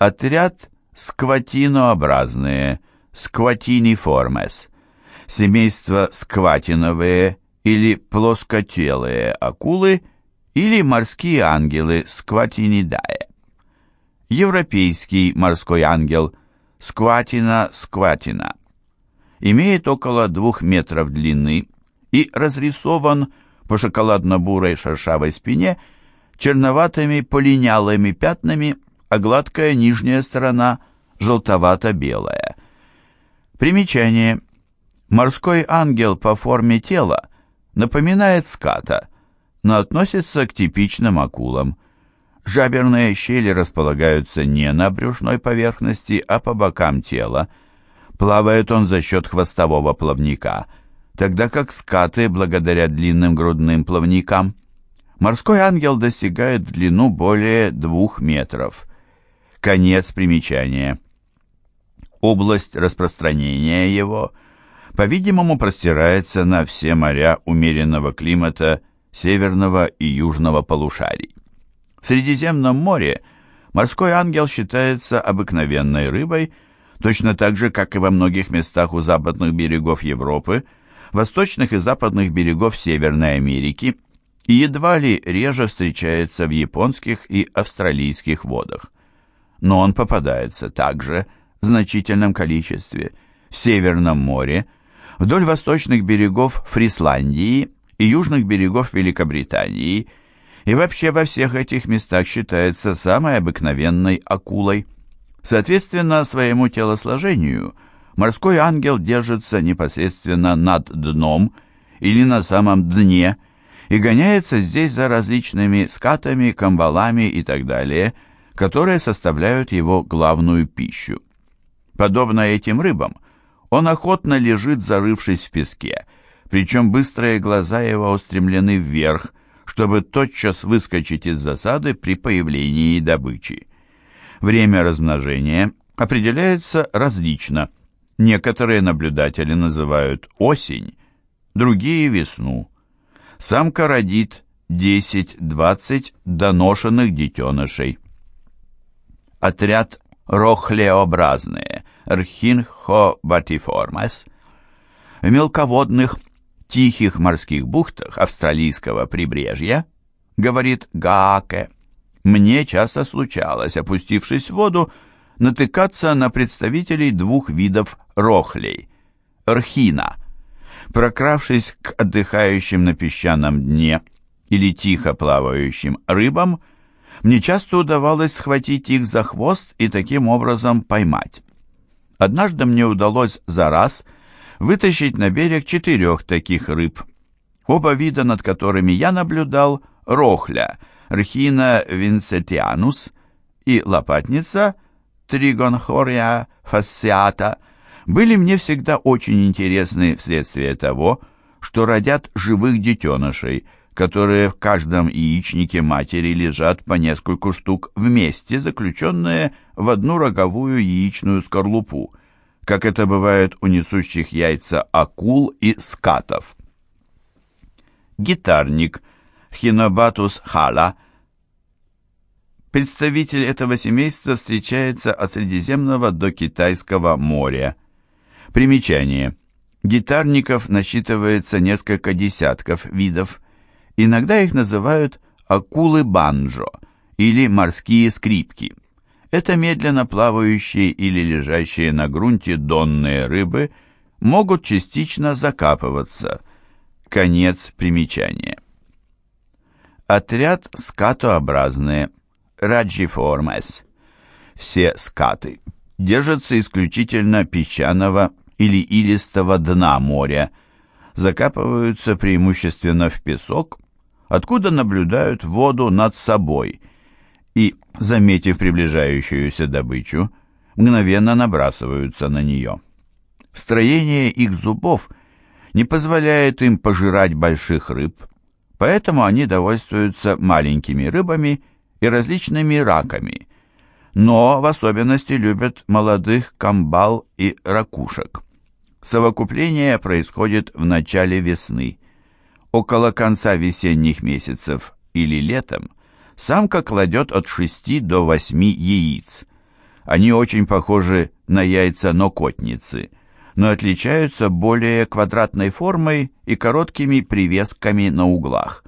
Отряд скватинообразные, скватиниформес, семейство скватиновые или плоскотелые акулы или морские ангелы скватинидае. Европейский морской ангел скватина скватина имеет около двух метров длины и разрисован по шоколадно-бурой шершавой спине черноватыми полинялыми пятнами, а гладкая нижняя сторона желтовато-белая. Примечание. Морской ангел по форме тела напоминает ската, но относится к типичным акулам. Жаберные щели располагаются не на брюшной поверхности, а по бокам тела. Плавает он за счет хвостового плавника, тогда как скаты благодаря длинным грудным плавникам. Морской ангел достигает в длину более двух метров. Конец примечания. Область распространения его, по-видимому, простирается на все моря умеренного климата северного и южного полушарий. В Средиземном море морской ангел считается обыкновенной рыбой, точно так же, как и во многих местах у западных берегов Европы, восточных и западных берегов Северной Америки и едва ли реже встречается в японских и австралийских водах но он попадается также в значительном количестве в Северном море, вдоль восточных берегов Фрисландии и южных берегов Великобритании, и вообще во всех этих местах считается самой обыкновенной акулой. Соответственно своему телосложению, морской ангел держится непосредственно над дном или на самом дне и гоняется здесь за различными скатами, камбалами и так далее – которые составляют его главную пищу. Подобно этим рыбам, он охотно лежит, зарывшись в песке, причем быстрые глаза его устремлены вверх, чтобы тотчас выскочить из засады при появлении добычи. Время размножения определяется различно. Некоторые наблюдатели называют осень, другие – весну. Самка родит 10-20 доношенных детенышей отряд рохлеобразные Рхинхобатиформес в мелководных тихих морских бухтах австралийского прибрежья, говорит Гааке, мне часто случалось, опустившись в воду, натыкаться на представителей двух видов рохлей – рхина. Прокравшись к отдыхающим на песчаном дне или тихо плавающим рыбам, мне часто удавалось схватить их за хвост и таким образом поймать. Однажды мне удалось за раз вытащить на берег четырех таких рыб. Оба вида, над которыми я наблюдал, рохля, рхина винцетианус и лопатница тригонхория фасциата, были мне всегда очень интересны вследствие того, что родят живых детенышей – которые в каждом яичнике матери лежат по нескольку штук вместе, заключенные в одну роговую яичную скорлупу, как это бывает у несущих яйца акул и скатов. Гитарник Хинобатус хала Представитель этого семейства встречается от Средиземного до Китайского моря. Примечание. Гитарников насчитывается несколько десятков видов, Иногда их называют акулы банджо или морские скрипки. Это медленно плавающие или лежащие на грунте донные рыбы могут частично закапываться. Конец примечания. Отряд скатообразные, раджиформес. Все скаты держатся исключительно песчаного или илистого дна моря, закапываются преимущественно в песок откуда наблюдают воду над собой и, заметив приближающуюся добычу, мгновенно набрасываются на нее. Строение их зубов не позволяет им пожирать больших рыб, поэтому они довольствуются маленькими рыбами и различными раками, но в особенности любят молодых камбал и ракушек. Совокупление происходит в начале весны. Около конца весенних месяцев или летом самка кладет от 6 до 8 яиц. Они очень похожи на яйца нокотницы, но отличаются более квадратной формой и короткими привесками на углах.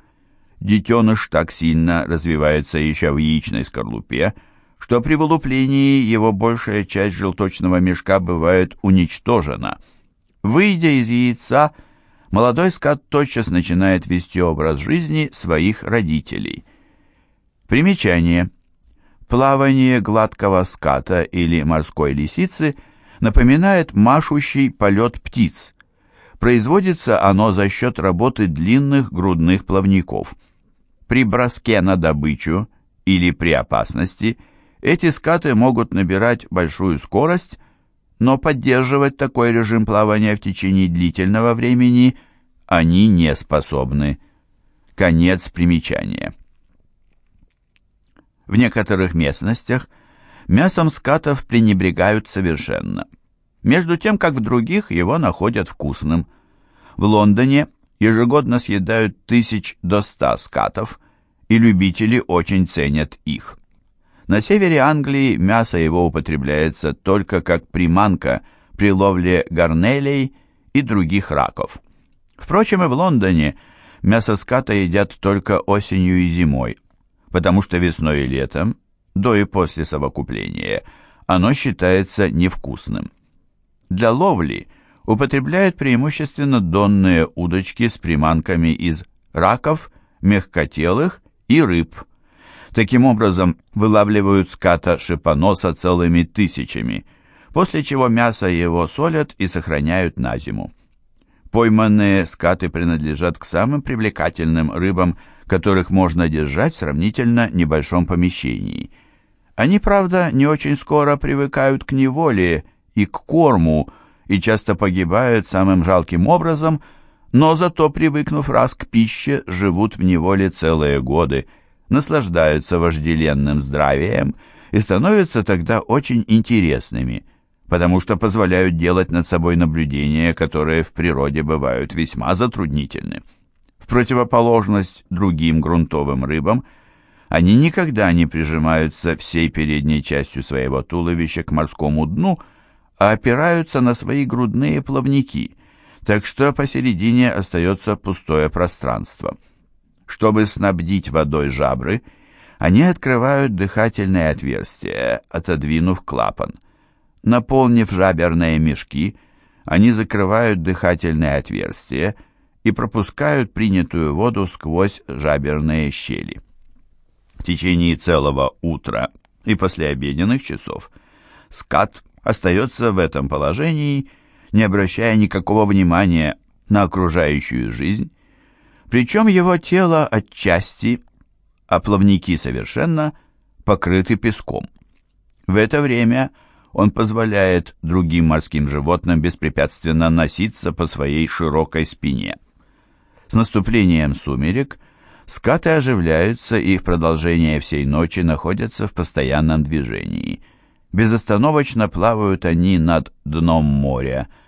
Детеныш так сильно развивается еще в яичной скорлупе, что при вылуплении его большая часть желточного мешка бывает уничтожена. Выйдя из яйца, молодой скат тотчас начинает вести образ жизни своих родителей. Примечание. Плавание гладкого ската или морской лисицы напоминает машущий полет птиц. Производится оно за счет работы длинных грудных плавников – при броске на добычу или при опасности эти скаты могут набирать большую скорость, но поддерживать такой режим плавания в течение длительного времени они не способны. Конец примечания. В некоторых местностях мясом скатов пренебрегают совершенно, между тем как в других его находят вкусным. В Лондоне ежегодно съедают тысяч до ста скатов, и любители очень ценят их. На севере Англии мясо его употребляется только как приманка при ловле гарнелей и других раков. Впрочем, и в Лондоне мясо ската едят только осенью и зимой, потому что весной и летом, до и после совокупления, оно считается невкусным. Для ловли употребляют преимущественно донные удочки с приманками из раков, мягкотелых и рыб. Таким образом, вылавливают ската шипоноса целыми тысячами, после чего мясо его солят и сохраняют на зиму. Пойманные скаты принадлежат к самым привлекательным рыбам, которых можно держать в сравнительно небольшом помещении. Они, правда, не очень скоро привыкают к неволе и к корму, и часто погибают самым жалким образом – но зато, привыкнув раз к пище, живут в неволе целые годы, наслаждаются вожделенным здравием и становятся тогда очень интересными, потому что позволяют делать над собой наблюдения, которые в природе бывают весьма затруднительны. В противоположность другим грунтовым рыбам, они никогда не прижимаются всей передней частью своего туловища к морскому дну, а опираются на свои грудные плавники – так что посередине остается пустое пространство. Чтобы снабдить водой жабры, они открывают дыхательное отверстие, отодвинув клапан. Наполнив жаберные мешки, они закрывают дыхательное отверстие и пропускают принятую воду сквозь жаберные щели. В течение целого утра и послеобеденных часов скат остается в этом положении не обращая никакого внимания на окружающую жизнь, причем его тело отчасти, а плавники совершенно, покрыты песком. В это время он позволяет другим морским животным беспрепятственно носиться по своей широкой спине. С наступлением сумерек скаты оживляются и в продолжение всей ночи находятся в постоянном движении. Безостановочно плавают они над дном моря –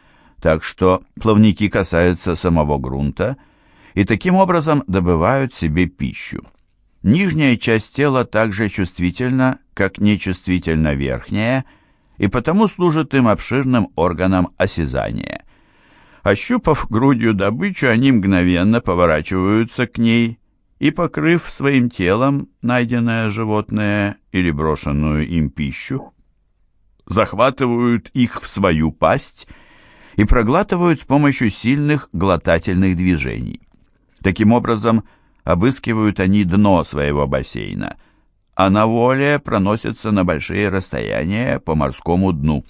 так что плавники касаются самого грунта и таким образом добывают себе пищу. Нижняя часть тела также чувствительна, как нечувствительна верхняя, и потому служит им обширным органом осязания. Ощупав грудью добычу, они мгновенно поворачиваются к ней и, покрыв своим телом найденное животное или брошенную им пищу, захватывают их в свою пасть и проглатывают с помощью сильных глотательных движений. Таким образом, обыскивают они дно своего бассейна, а на воле проносятся на большие расстояния по морскому дну.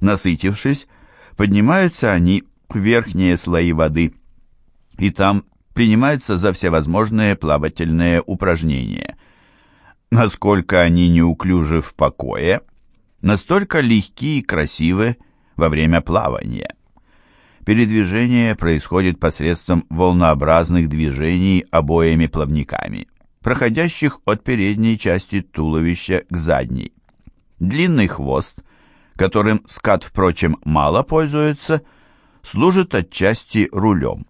Насытившись, поднимаются они в верхние слои воды, и там принимаются за всевозможные плавательные упражнения. Насколько они неуклюжи в покое, настолько легки и красивы во время плавания. Передвижение происходит посредством волнообразных движений обоими плавниками, проходящих от передней части туловища к задней. Длинный хвост, которым скат, впрочем, мало пользуется, служит отчасти рулем.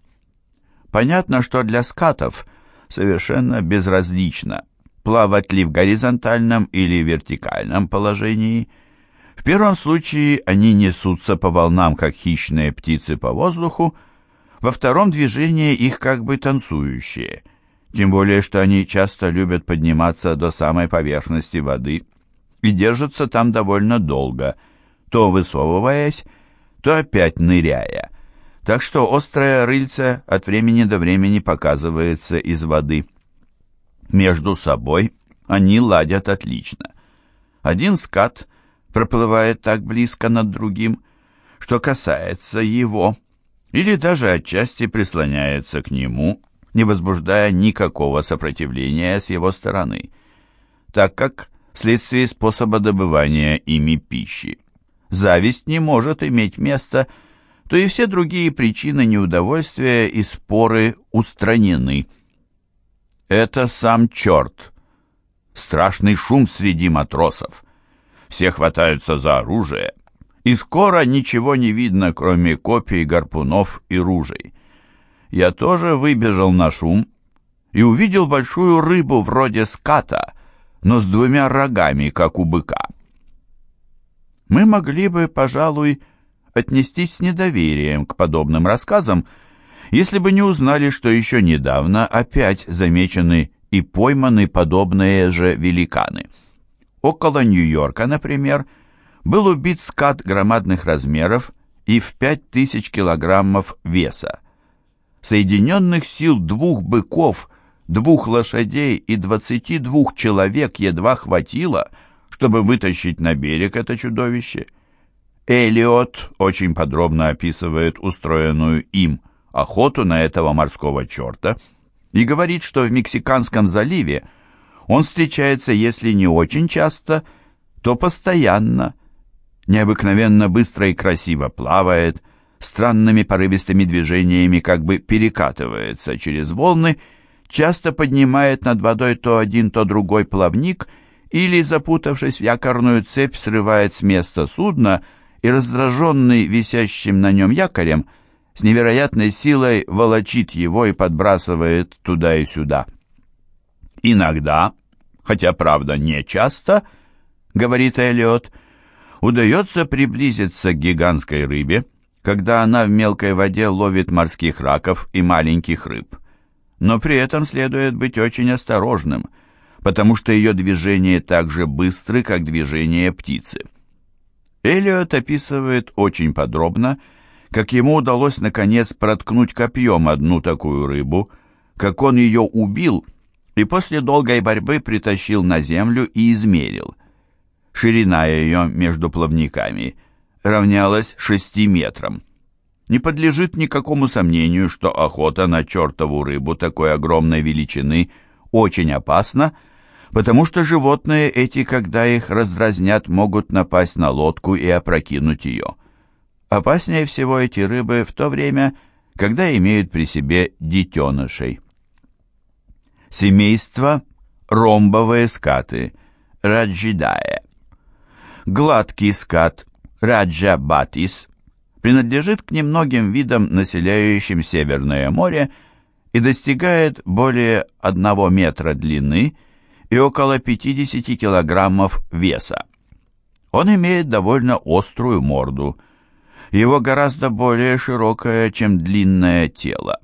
Понятно, что для скатов совершенно безразлично, плавать ли в горизонтальном или вертикальном положении. В первом случае они несутся по волнам, как хищные птицы по воздуху, во втором движении их как бы танцующие, тем более что они часто любят подниматься до самой поверхности воды и держатся там довольно долго, то высовываясь, то опять ныряя. Так что острое рыльце от времени до времени показывается из воды. Между собой они ладят отлично. Один скат проплывает так близко над другим, что касается его – или даже отчасти прислоняется к нему, не возбуждая никакого сопротивления с его стороны, так как вследствие способа добывания ими пищи. Зависть не может иметь места, то и все другие причины неудовольствия и споры устранены. Это сам черт. Страшный шум среди матросов. Все хватаются за оружие, и скоро ничего не видно, кроме копий, гарпунов и ружей. Я тоже выбежал на шум и увидел большую рыбу вроде ската, но с двумя рогами, как у быка. Мы могли бы, пожалуй, отнестись с недоверием к подобным рассказам, если бы не узнали, что еще недавно опять замечены и пойманы подобные же великаны. Около Нью-Йорка, например, был убит скат громадных размеров и в 5000 килограммов веса. Соединенных сил двух быков, двух лошадей и 22 человек едва хватило, чтобы вытащить на берег это чудовище. Элиот очень подробно описывает устроенную им охоту на этого морского черта и говорит, что в Мексиканском заливе он встречается, если не очень часто, то постоянно – необыкновенно быстро и красиво плавает, странными порывистыми движениями как бы перекатывается через волны, часто поднимает над водой то один, то другой плавник или, запутавшись в якорную цепь, срывает с места судно и, раздраженный висящим на нем якорем, с невероятной силой волочит его и подбрасывает туда и сюда. Иногда, хотя, правда, не часто, говорит Эллиот, — удается приблизиться к гигантской рыбе, когда она в мелкой воде ловит морских раков и маленьких рыб. Но при этом следует быть очень осторожным, потому что ее движения так же быстры, как движение птицы. Эллиот описывает очень подробно, как ему удалось наконец проткнуть копьем одну такую рыбу, как он ее убил и после долгой борьбы притащил на землю и измерил. Ширина ее между плавниками равнялась шести метрам. Не подлежит никакому сомнению, что охота на чертову рыбу такой огромной величины очень опасна, потому что животные эти, когда их раздразнят, могут напасть на лодку и опрокинуть ее. Опаснее всего эти рыбы в то время, когда имеют при себе детенышей. Семейство ромбовые скаты, раджидая гладкий скат Раджа Батис принадлежит к немногим видам, населяющим Северное море, и достигает более 1 метра длины и около 50 килограммов веса. Он имеет довольно острую морду. Его гораздо более широкое, чем длинное тело.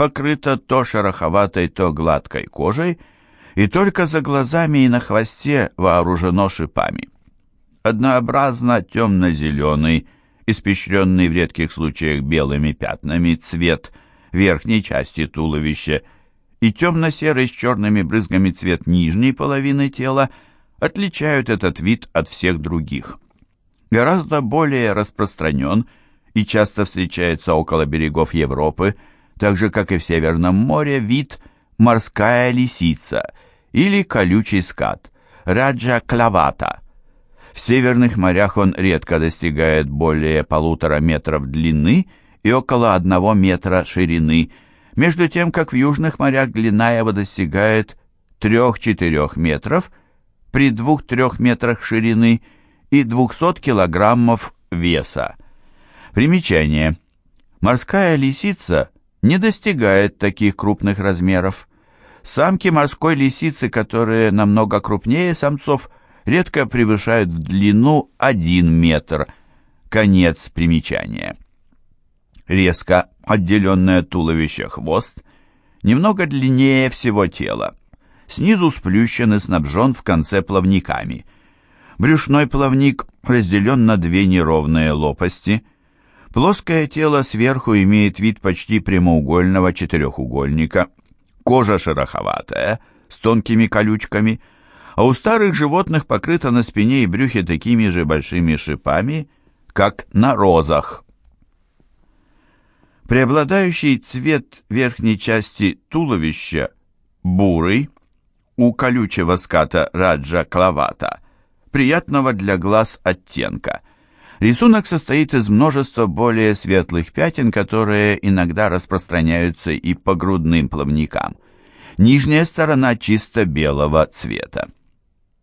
Покрыто то шероховатой, то гладкой кожей, и только за глазами и на хвосте вооружено шипами однообразно темно-зеленый, испещренный в редких случаях белыми пятнами цвет верхней части туловища и темно-серый с черными брызгами цвет нижней половины тела отличают этот вид от всех других. Гораздо более распространен и часто встречается около берегов Европы, так же, как и в Северном море, вид морская лисица или колючий скат, раджа клавата – в северных морях он редко достигает более полутора метров длины и около одного метра ширины, между тем как в южных морях длина его достигает 3-4 метров при 2-3 метрах ширины и 200 килограммов веса. Примечание. Морская лисица не достигает таких крупных размеров. Самки морской лисицы, которые намного крупнее самцов, редко превышают в длину 1 метр. Конец примечания. Резко отделенное туловище хвост немного длиннее всего тела. Снизу сплющен и снабжен в конце плавниками. Брюшной плавник разделен на две неровные лопасти. Плоское тело сверху имеет вид почти прямоугольного четырехугольника. Кожа шероховатая, с тонкими колючками, а у старых животных покрыта на спине и брюхе такими же большими шипами, как на розах. Преобладающий цвет верхней части туловища бурый, у колючего ската раджа клавата, приятного для глаз оттенка. Рисунок состоит из множества более светлых пятен, которые иногда распространяются и по грудным плавникам. Нижняя сторона чисто белого цвета.